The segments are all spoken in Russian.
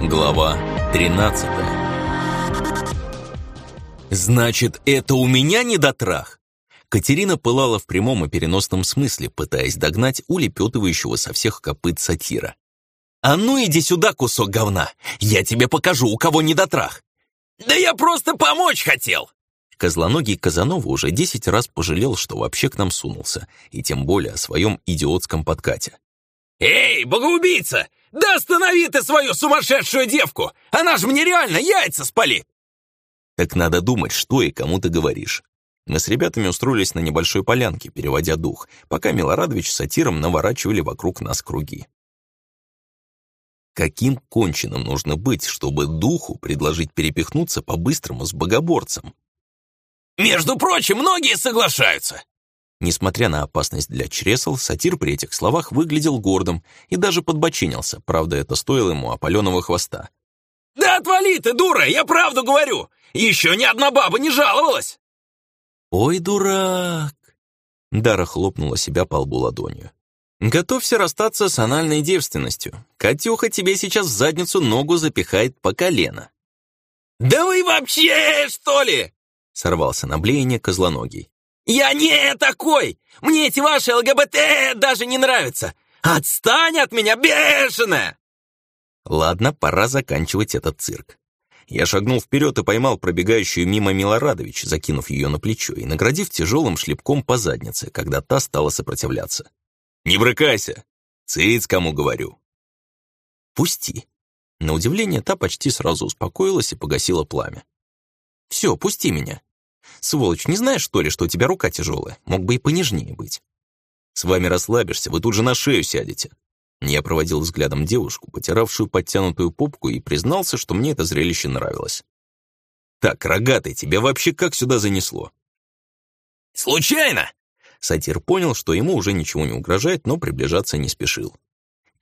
Глава 13 «Значит, это у меня недотрах?» Катерина пылала в прямом и переносном смысле, пытаясь догнать улепетывающего со всех копыт сатира. «А ну иди сюда, кусок говна! Я тебе покажу, у кого недотрах!» «Да я просто помочь хотел!» Козлоногий Казанова уже десять раз пожалел, что вообще к нам сунулся, и тем более о своем идиотском подкате. «Эй, богоубийца! Да останови ты свою сумасшедшую девку! Она же мне реально яйца спалит!» Так надо думать, что и кому ты говоришь. Мы с ребятами устроились на небольшой полянке, переводя дух, пока Милорадович с сатиром наворачивали вокруг нас круги. Каким конченым нужно быть, чтобы духу предложить перепихнуться по-быстрому с богоборцем? «Между прочим, многие соглашаются!» Несмотря на опасность для чресел, сатир при этих словах выглядел гордым и даже подбочинился, правда, это стоило ему опаленного хвоста. «Да отвали ты, дура, я правду говорю! Еще ни одна баба не жаловалась!» «Ой, дурак!» Дара хлопнула себя по лбу ладонью. «Готовься расстаться с анальной девственностью. Катюха тебе сейчас в задницу ногу запихает по колено». «Да вы вообще, что ли?» Сорвался на блеяние козлоногий. «Я не такой! Мне эти ваши ЛГБТ даже не нравятся! Отстань от меня, бешеная!» Ладно, пора заканчивать этот цирк. Я шагнул вперед и поймал пробегающую мимо Милорадович, закинув ее на плечо и наградив тяжелым шлепком по заднице, когда та стала сопротивляться. «Не брыкайся! Цыц, кому говорю!» «Пусти!» На удивление, та почти сразу успокоилась и погасила пламя. «Все, пусти меня!» Сволочь, не знаешь, что ли, что у тебя рука тяжелая? Мог бы и понежнее быть. С вами расслабишься, вы тут же на шею сядете. Я проводил взглядом девушку, потиравшую подтянутую попку, и признался, что мне это зрелище нравилось. «Так, рогатый, тебя вообще как сюда занесло?» «Случайно!» Сатир понял, что ему уже ничего не угрожает, но приближаться не спешил.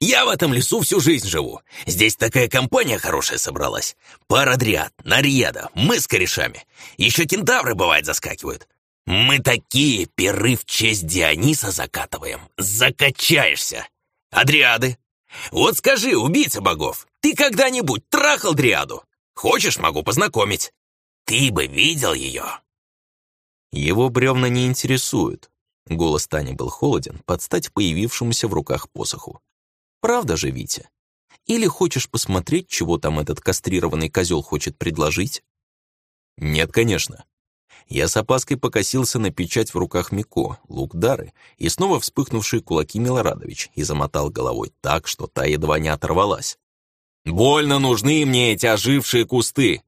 Я в этом лесу всю жизнь живу. Здесь такая компания хорошая собралась. Пара дриад, нарьяда, мы с корешами. Еще кентавры, бывает, заскакивают. Мы такие перы в честь Диониса закатываем. Закачаешься. А дриады? Вот скажи, убийца богов, ты когда-нибудь трахал дриаду? Хочешь, могу познакомить. Ты бы видел ее. Его бревна не интересуют. Голос Тани был холоден, под стать появившемуся в руках посоху. Правда же, Витя? Или хочешь посмотреть, чего там этот кастрированный козел хочет предложить? Нет, конечно. Я с опаской покосился на печать в руках Мико, лук Дары, и снова вспыхнувшие кулаки Милорадович, и замотал головой так, что та едва не оторвалась. «Больно нужны мне эти ожившие кусты!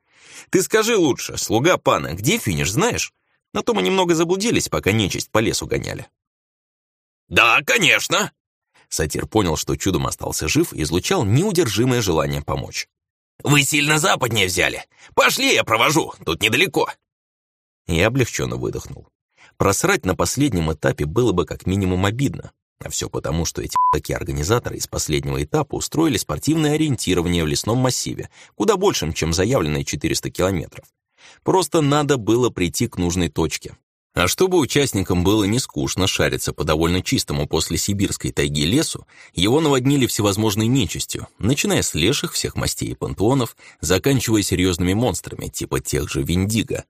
Ты скажи лучше, слуга пана, где финиш, знаешь? На то мы немного заблудились, пока нечисть по лесу гоняли». «Да, конечно!» Сатир понял, что чудом остался жив и излучал неудержимое желание помочь. «Вы сильно западнее взяли! Пошли, я провожу, тут недалеко!» Я облегченно выдохнул. Просрать на последнем этапе было бы как минимум обидно. А все потому, что эти такие организаторы из последнего этапа устроили спортивное ориентирование в лесном массиве, куда большим, чем заявленные 400 километров. Просто надо было прийти к нужной точке. А чтобы участникам было не скучно шариться по довольно чистому после сибирской тайги лесу, его наводнили всевозможной нечистью, начиная с леших всех мастей и пантеонов, заканчивая серьезными монстрами, типа тех же Виндиго.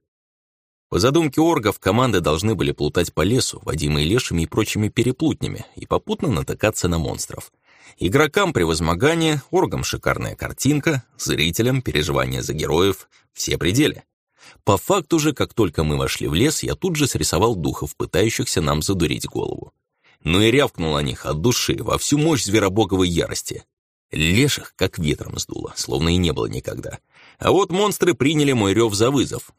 По задумке оргов, команды должны были плутать по лесу, водимые лешими и прочими переплутнями, и попутно натыкаться на монстров. Игрокам превозмогание, оргам шикарная картинка, зрителям переживания за героев, все пределы. По факту же, как только мы вошли в лес, я тут же срисовал духов, пытающихся нам задурить голову. Ну и рявкнул о них от души, во всю мощь зверобоговой ярости. Леших как ветром сдуло, словно и не было никогда. А вот монстры приняли мой рев за вызов.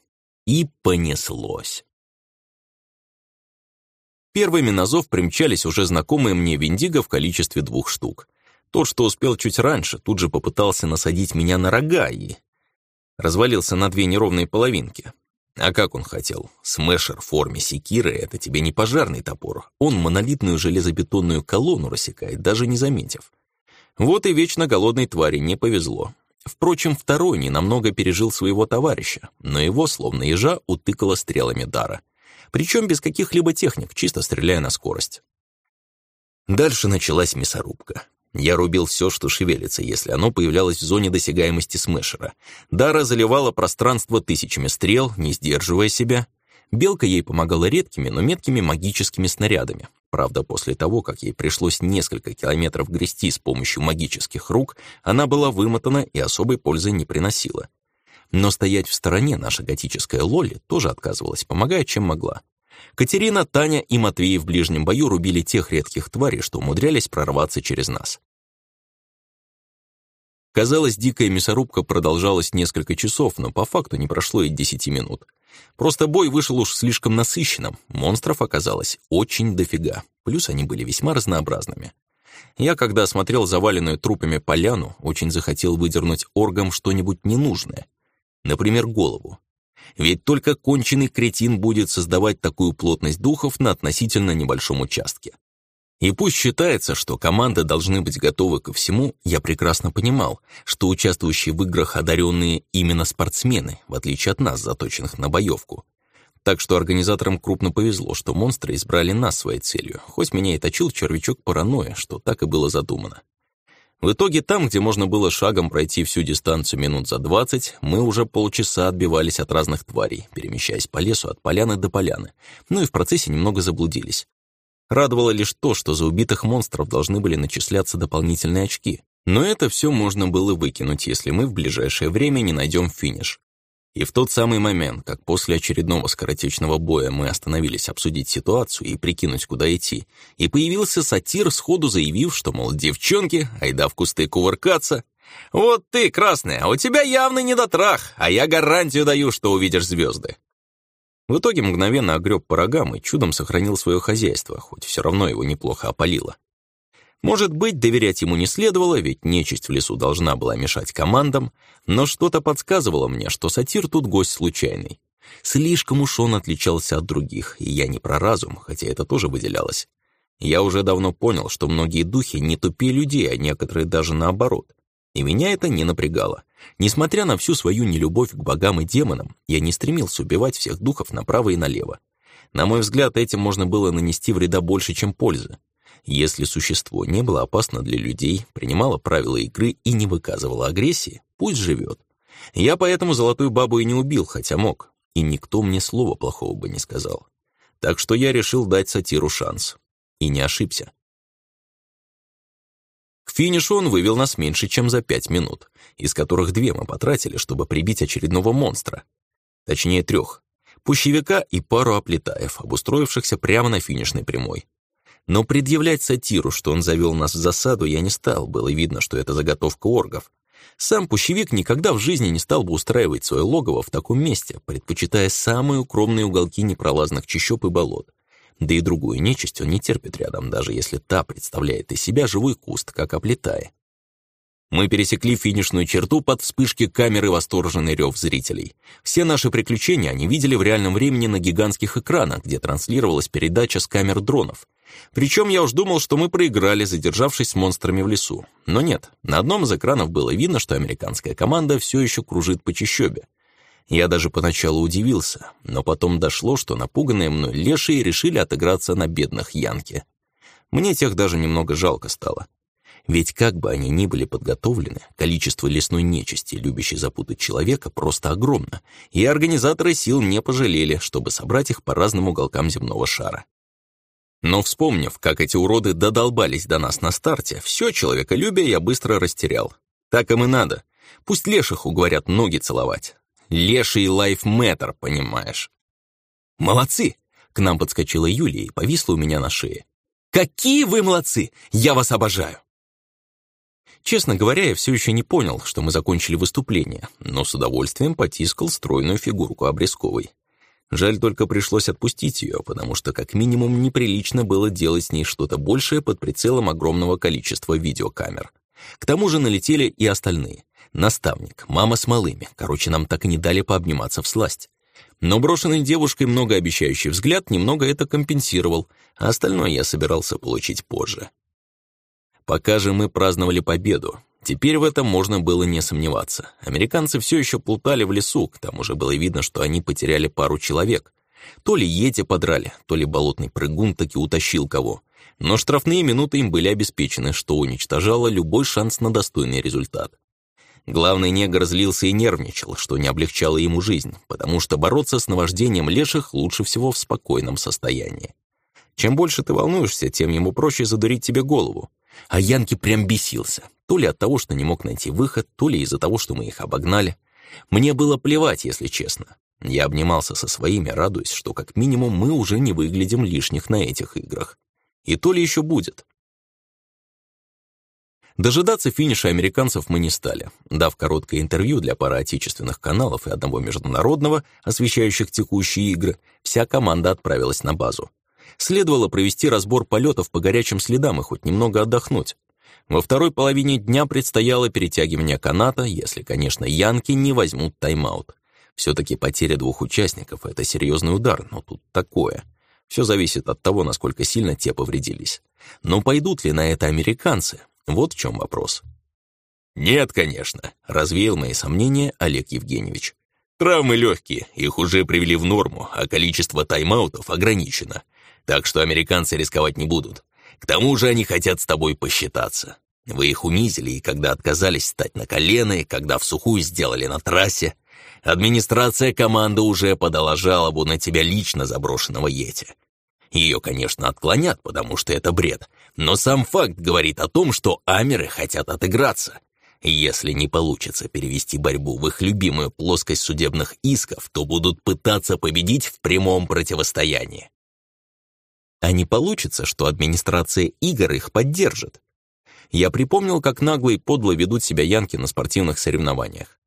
И понеслось. Первыми на зов примчались уже знакомые мне Виндиго в количестве двух штук. Тот, что успел чуть раньше, тут же попытался насадить меня на рога и развалился на две неровные половинки. А как он хотел? Смешер в форме секиры — это тебе не пожарный топор. Он монолитную железобетонную колонну рассекает, даже не заметив. Вот и вечно голодной твари не повезло. Впрочем, второй не намного пережил своего товарища, но его, словно ежа, утыкало стрелами дара. Причем без каких-либо техник, чисто стреляя на скорость. Дальше началась мясорубка. Я рубил все, что шевелится, если оно появлялось в зоне досягаемости смешера. Дара заливала пространство тысячами стрел, не сдерживая себя. Белка ей помогала редкими, но меткими магическими снарядами. Правда, после того, как ей пришлось несколько километров грести с помощью магических рук, она была вымотана и особой пользы не приносила. Но стоять в стороне наша готическая Лоли тоже отказывалась, помогая, чем могла. Катерина, Таня и Матвей в ближнем бою рубили тех редких тварей, что умудрялись прорваться через нас. Казалось, дикая мясорубка продолжалась несколько часов, но по факту не прошло и десяти минут. Просто бой вышел уж слишком насыщенным, монстров оказалось очень дофига, плюс они были весьма разнообразными. Я, когда осмотрел заваленную трупами поляну, очень захотел выдернуть оргам что-нибудь ненужное. Например, голову. Ведь только конченый кретин будет создавать такую плотность духов на относительно небольшом участке. И пусть считается, что команды должны быть готовы ко всему, я прекрасно понимал, что участвующие в играх одаренные именно спортсмены, в отличие от нас, заточенных на боевку. Так что организаторам крупно повезло, что монстры избрали нас своей целью, хоть меня и точил червячок паранойя, что так и было задумано. В итоге там, где можно было шагом пройти всю дистанцию минут за двадцать, мы уже полчаса отбивались от разных тварей, перемещаясь по лесу от поляны до поляны, ну и в процессе немного заблудились. Радовало лишь то, что за убитых монстров должны были начисляться дополнительные очки. Но это все можно было выкинуть, если мы в ближайшее время не найдем финиш. И в тот самый момент, как после очередного скоротечного боя мы остановились обсудить ситуацию и прикинуть, куда идти, и появился сатир, сходу заявив, что, мол, девчонки, айда в кусты кувыркаться. «Вот ты, красная, у тебя явно недотрах, а я гарантию даю, что увидишь звезды». В итоге мгновенно огреб по рогам и чудом сохранил свое хозяйство, хоть все равно его неплохо опалило. Может быть, доверять ему не следовало, ведь нечисть в лесу должна была мешать командам, но что-то подсказывало мне, что сатир тут гость случайный. Слишком уж он отличался от других, и я не про разум, хотя это тоже выделялось. Я уже давно понял, что многие духи не тупее людей, а некоторые даже наоборот. И меня это не напрягало. Несмотря на всю свою нелюбовь к богам и демонам, я не стремился убивать всех духов направо и налево. На мой взгляд, этим можно было нанести вреда больше, чем пользы. Если существо не было опасно для людей, принимало правила игры и не выказывало агрессии, пусть живет. Я поэтому золотую бабу и не убил, хотя мог, и никто мне слова плохого бы не сказал. Так что я решил дать сатиру шанс. И не ошибся. К финишу он вывел нас меньше, чем за пять минут, из которых две мы потратили, чтобы прибить очередного монстра. Точнее, трех. Пущевика и пару оплетаев, обустроившихся прямо на финишной прямой. Но предъявлять сатиру, что он завел нас в засаду, я не стал, было видно, что это заготовка оргов. Сам пущевик никогда в жизни не стал бы устраивать свое логово в таком месте, предпочитая самые укромные уголки непролазных чащоб и болот. Да и другую нечисть он не терпит рядом, даже если та представляет из себя живой куст, как оплетая. Мы пересекли финишную черту под вспышки камеры восторженный рев зрителей. Все наши приключения они видели в реальном времени на гигантских экранах, где транслировалась передача с камер дронов. Причем я уж думал, что мы проиграли, задержавшись с монстрами в лесу. Но нет, на одном из экранов было видно, что американская команда все еще кружит по чащобе. Я даже поначалу удивился, но потом дошло, что напуганные мной лешие решили отыграться на бедных Янке. Мне тех даже немного жалко стало. Ведь как бы они ни были подготовлены, количество лесной нечисти, любящей запутать человека, просто огромно, и организаторы сил не пожалели, чтобы собрать их по разным уголкам земного шара. Но вспомнив, как эти уроды додолбались до нас на старте, все человеколюбие я быстро растерял. Так им и надо. Пусть леших уговорят ноги целовать. Леший лайф-мэттер, понимаешь. «Молодцы!» — к нам подскочила Юлия и повисла у меня на шее. «Какие вы молодцы! Я вас обожаю!» Честно говоря, я все еще не понял, что мы закончили выступление, но с удовольствием потискал стройную фигурку Обрезковой. Жаль, только пришлось отпустить ее, потому что как минимум неприлично было делать с ней что-то большее под прицелом огромного количества видеокамер. К тому же налетели и остальные. Наставник, мама с малыми, короче, нам так и не дали пообниматься в сласть. Но брошенный девушкой многообещающий взгляд немного это компенсировал, а остальное я собирался получить позже. Пока же мы праздновали победу. Теперь в этом можно было не сомневаться. Американцы все еще плутали в лесу, к тому же было видно, что они потеряли пару человек. То ли Йети подрали, то ли болотный прыгун таки утащил кого. Но штрафные минуты им были обеспечены, что уничтожало любой шанс на достойный результат. Главный негр злился и нервничал, что не облегчало ему жизнь, потому что бороться с наваждением леших лучше всего в спокойном состоянии. Чем больше ты волнуешься, тем ему проще задурить тебе голову. А Янки прям бесился. То ли от того, что не мог найти выход, то ли из-за того, что мы их обогнали. Мне было плевать, если честно. Я обнимался со своими, радуясь, что как минимум мы уже не выглядим лишних на этих играх. И то ли еще будет. Дожидаться финиша американцев мы не стали. Дав короткое интервью для пары отечественных каналов и одного международного, освещающих текущие игры, вся команда отправилась на базу. Следовало провести разбор полетов по горячим следам и хоть немного отдохнуть. Во второй половине дня предстояло перетягивание каната, если, конечно, янки не возьмут тайм-аут. Все-таки потеря двух участников — это серьезный удар, но тут такое. Все зависит от того, насколько сильно те повредились. Но пойдут ли на это американцы? Вот в чем вопрос. «Нет, конечно», — развеял мои сомнения Олег Евгеньевич. «Травмы легкие, их уже привели в норму, а количество тайм-аутов ограничено. Так что американцы рисковать не будут. К тому же они хотят с тобой посчитаться. Вы их унизили, и когда отказались встать на колено, и когда в сухую сделали на трассе, администрация команды уже подала жалобу на тебя лично заброшенного Йети. Ее, конечно, отклонят, потому что это бред, но сам факт говорит о том, что амеры хотят отыграться. Если не получится перевести борьбу в их любимую плоскость судебных исков, то будут пытаться победить в прямом противостоянии. А не получится, что администрация игр их поддержит. Я припомнил, как нагло и подло ведут себя янки на спортивных соревнованиях.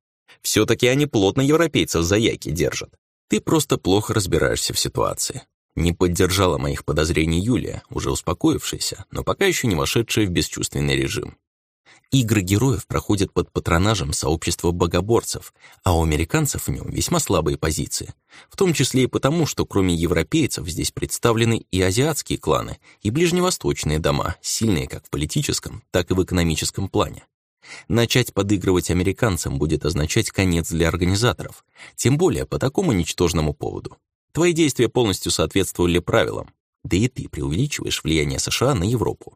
Все-таки они плотно европейцев за яйки держат. Ты просто плохо разбираешься в ситуации. Не поддержала моих подозрений Юлия, уже успокоившаяся, но пока еще не вошедшая в бесчувственный режим. Игры героев проходят под патронажем сообщества богоборцев, а у американцев в нем весьма слабые позиции. В том числе и потому, что кроме европейцев здесь представлены и азиатские кланы, и ближневосточные дома, сильные как в политическом, так и в экономическом плане. Начать подыгрывать американцам будет означать конец для организаторов, тем более по такому ничтожному поводу. Твои действия полностью соответствовали правилам. Да и ты преувеличиваешь влияние США на Европу.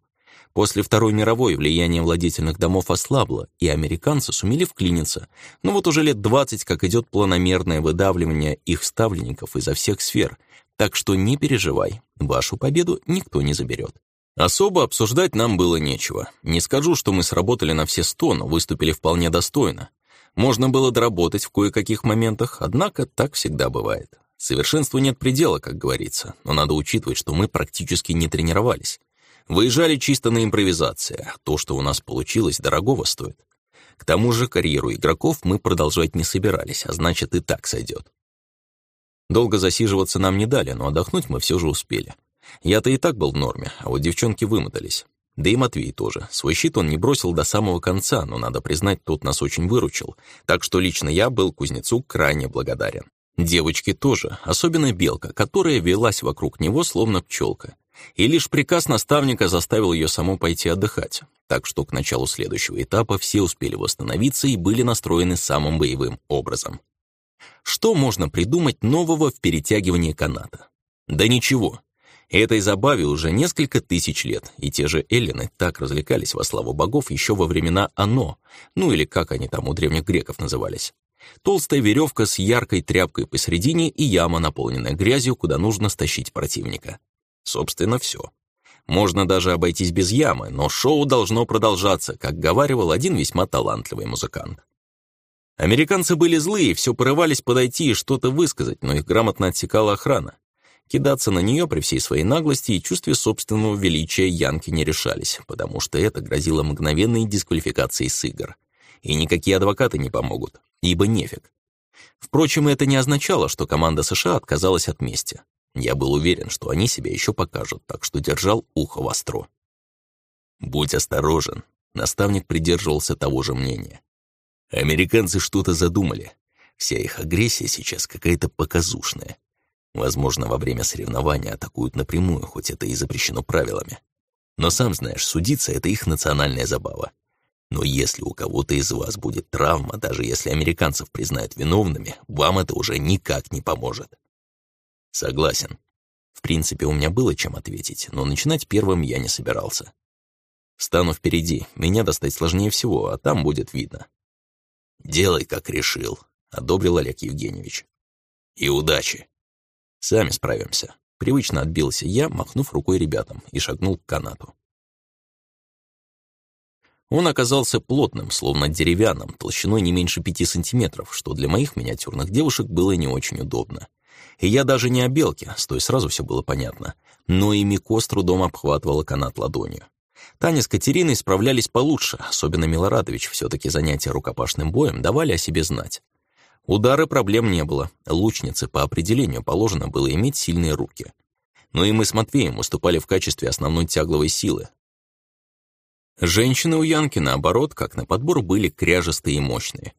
После Второй мировой влияние владетельных домов ослабло, и американцы сумели вклиниться. Но вот уже лет 20 как идет планомерное выдавливание их ставленников изо всех сфер. Так что не переживай, вашу победу никто не заберет. Особо обсуждать нам было нечего. Не скажу, что мы сработали на все сто, но выступили вполне достойно. Можно было доработать в кое-каких моментах, однако так всегда бывает. Совершенству нет предела, как говорится, но надо учитывать, что мы практически не тренировались. Выезжали чисто на импровизации, то, что у нас получилось, дорогого стоит. К тому же карьеру игроков мы продолжать не собирались, а значит и так сойдет. Долго засиживаться нам не дали, но отдохнуть мы все же успели. Я-то и так был в норме, а вот девчонки вымотались. Да и Матвей тоже. Свой щит он не бросил до самого конца, но, надо признать, тот нас очень выручил. Так что лично я был кузнецу крайне благодарен. Девочки тоже, особенно Белка, которая велась вокруг него словно пчелка. И лишь приказ наставника заставил ее саму пойти отдыхать. Так что к началу следующего этапа все успели восстановиться и были настроены самым боевым образом. Что можно придумать нового в перетягивании каната? Да ничего. Этой забаве уже несколько тысяч лет, и те же эллины так развлекались во славу богов еще во времена Оно, ну или как они там у древних греков назывались. Толстая веревка с яркой тряпкой посередине и яма, наполненная грязью, куда нужно стащить противника. Собственно, все. Можно даже обойтись без ямы, но шоу должно продолжаться, как говаривал один весьма талантливый музыкант. Американцы были злые, все порывались подойти и что-то высказать, но их грамотно отсекала охрана. Кидаться на нее при всей своей наглости и чувстве собственного величия янки не решались, потому что это грозило мгновенной дисквалификацией с игр. И никакие адвокаты не помогут ибо нефиг. Впрочем, это не означало, что команда США отказалась от мести. Я был уверен, что они себя еще покажут, так что держал ухо востро. «Будь осторожен», — наставник придерживался того же мнения. «Американцы что-то задумали. Вся их агрессия сейчас какая-то показушная. Возможно, во время соревнования атакуют напрямую, хоть это и запрещено правилами. Но сам знаешь, судиться — это их национальная забава. Но если у кого-то из вас будет травма, даже если американцев признают виновными, вам это уже никак не поможет. Согласен. В принципе, у меня было чем ответить, но начинать первым я не собирался. Стану впереди, меня достать сложнее всего, а там будет видно. «Делай, как решил», — одобрил Олег Евгеньевич. «И удачи». «Сами справимся». Привычно отбился я, махнув рукой ребятам, и шагнул к канату. Он оказался плотным, словно деревянным, толщиной не меньше пяти сантиметров, что для моих миниатюрных девушек было не очень удобно. И я даже не о белке, с той сразу все было понятно, но и Мико с трудом обхватывала канат ладонью. Таня с Катериной справлялись получше, особенно Милорадович, все таки занятия рукопашным боем давали о себе знать. Удары проблем не было, лучнице по определению положено было иметь сильные руки. Но и мы с Матвеем выступали в качестве основной тягловой силы. Женщины у Янки, наоборот, как на подбор, были кряжестые и мощные.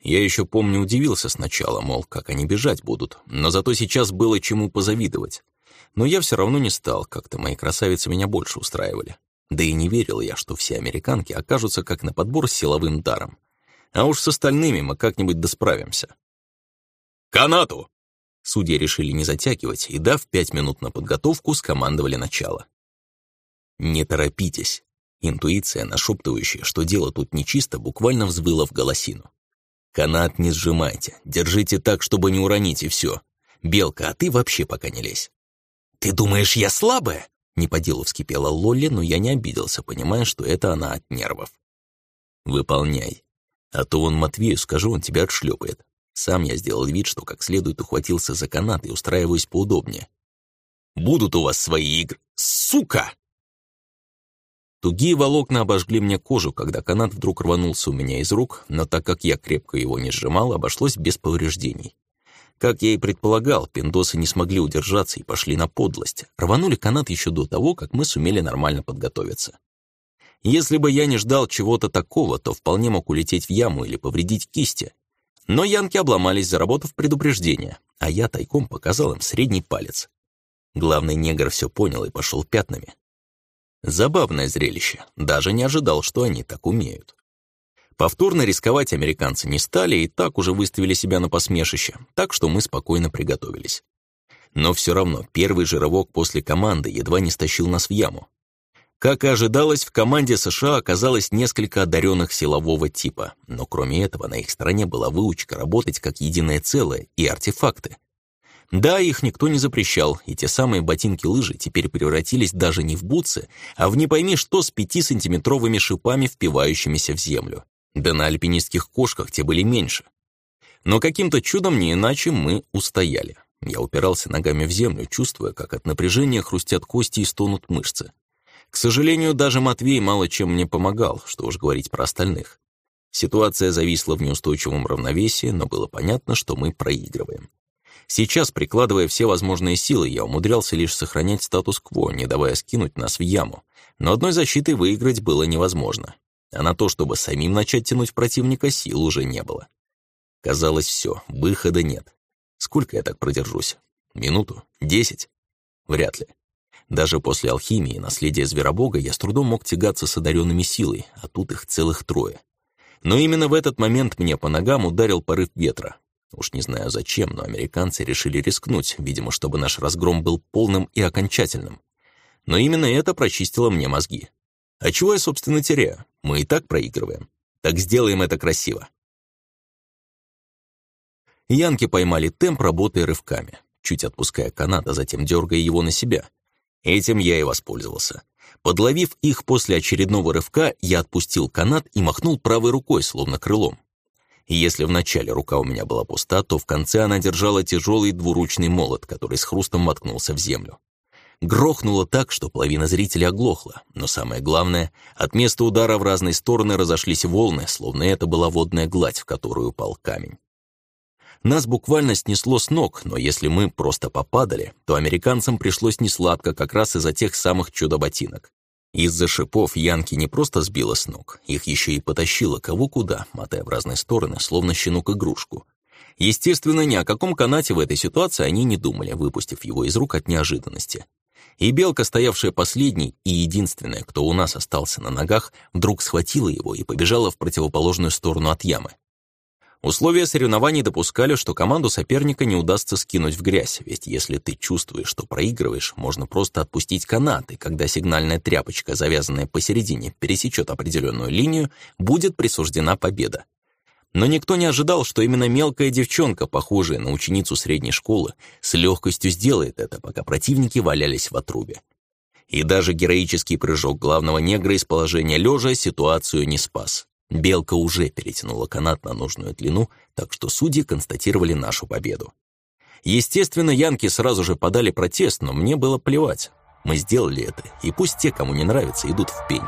Я еще помню, удивился сначала, мол, как они бежать будут, но зато сейчас было чему позавидовать. Но я все равно не стал, как-то мои красавицы меня больше устраивали. Да и не верил я, что все американки окажутся как на подбор с силовым даром. А уж с остальными мы как-нибудь досправимся. «Канату!» Судьи решили не затягивать и, дав пять минут на подготовку, скомандовали начало. «Не торопитесь!» Интуиция, нашептывающая, что дело тут нечисто, буквально взвыла в голосину. «Канат не сжимайте, держите так, чтобы не уронить, и все. Белка, а ты вообще пока не лезь». «Ты думаешь, я слабая?» Не по делу вскипела Лолли, но я не обиделся, понимая, что это она от нервов. «Выполняй. А то он Матвею скажу, он тебя отшлепает. Сам я сделал вид, что как следует ухватился за канат и устраиваюсь поудобнее. Будут у вас свои игры. Сука!» Тугие волокна обожгли мне кожу, когда канат вдруг рванулся у меня из рук, но так как я крепко его не сжимал, обошлось без повреждений. Как я и предполагал, пиндосы не смогли удержаться и пошли на подлость. Рванули канат еще до того, как мы сумели нормально подготовиться. Если бы я не ждал чего-то такого, то вполне мог улететь в яму или повредить кисти. Но янки обломались, заработав предупреждение, а я тайком показал им средний палец. Главный негр все понял и пошел пятнами. Забавное зрелище, даже не ожидал, что они так умеют. Повторно рисковать американцы не стали и так уже выставили себя на посмешище, так что мы спокойно приготовились. Но все равно первый же рывок после команды едва не стащил нас в яму. Как и ожидалось, в команде США оказалось несколько одаренных силового типа, но кроме этого на их стороне была выучка работать как единое целое и артефакты. Да, их никто не запрещал, и те самые ботинки-лыжи теперь превратились даже не в бутсы, а в не пойми что с пятисантиметровыми шипами, впивающимися в землю. Да на альпинистских кошках те были меньше. Но каким-то чудом не иначе мы устояли. Я упирался ногами в землю, чувствуя, как от напряжения хрустят кости и стонут мышцы. К сожалению, даже Матвей мало чем мне помогал, что уж говорить про остальных. Ситуация зависла в неустойчивом равновесии, но было понятно, что мы проигрываем. Сейчас, прикладывая все возможные силы, я умудрялся лишь сохранять статус-кво, не давая скинуть нас в яму. Но одной защитой выиграть было невозможно а на то, чтобы самим начать тянуть противника, сил уже не было. Казалось, все, выхода нет. Сколько я так продержусь? Минуту? Десять? Вряд ли. Даже после алхимии и наследия Зверобога я с трудом мог тягаться с одаренными силой, а тут их целых трое. Но именно в этот момент мне по ногам ударил порыв ветра. Уж не знаю зачем, но американцы решили рискнуть, видимо, чтобы наш разгром был полным и окончательным. Но именно это прочистило мне мозги. А чего я, собственно, теряю? Мы и так проигрываем. Так сделаем это красиво. Янки поймали темп, работая рывками, чуть отпуская канат, а затем дергая его на себя. Этим я и воспользовался. Подловив их после очередного рывка, я отпустил канат и махнул правой рукой, словно крылом. Если вначале рука у меня была пуста, то в конце она держала тяжелый двуручный молот, который с хрустом воткнулся в землю. Грохнуло так, что половина зрителей оглохла, но самое главное, от места удара в разные стороны разошлись волны, словно это была водная гладь, в которую упал камень. Нас буквально снесло с ног, но если мы просто попадали, то американцам пришлось несладко как раз из-за тех самых чудо-ботинок. Из-за шипов Янки не просто сбила с ног, их еще и потащило кого куда, мотая в разные стороны, словно щенок игрушку. Естественно, ни о каком канате в этой ситуации они не думали, выпустив его из рук от неожиданности. И белка, стоявшая последней и единственная, кто у нас остался на ногах, вдруг схватила его и побежала в противоположную сторону от ямы. Условия соревнований допускали, что команду соперника не удастся скинуть в грязь, ведь если ты чувствуешь, что проигрываешь, можно просто отпустить канаты, когда сигнальная тряпочка, завязанная посередине, пересечет определенную линию, будет присуждена победа. Но никто не ожидал, что именно мелкая девчонка, похожая на ученицу средней школы, с легкостью сделает это, пока противники валялись в отрубе. И даже героический прыжок главного негра из положения лежа ситуацию не спас. Белка уже перетянула канат на нужную длину, так что судьи констатировали нашу победу. Естественно, янки сразу же подали протест, но мне было плевать. Мы сделали это, и пусть те, кому не нравится, идут в пень.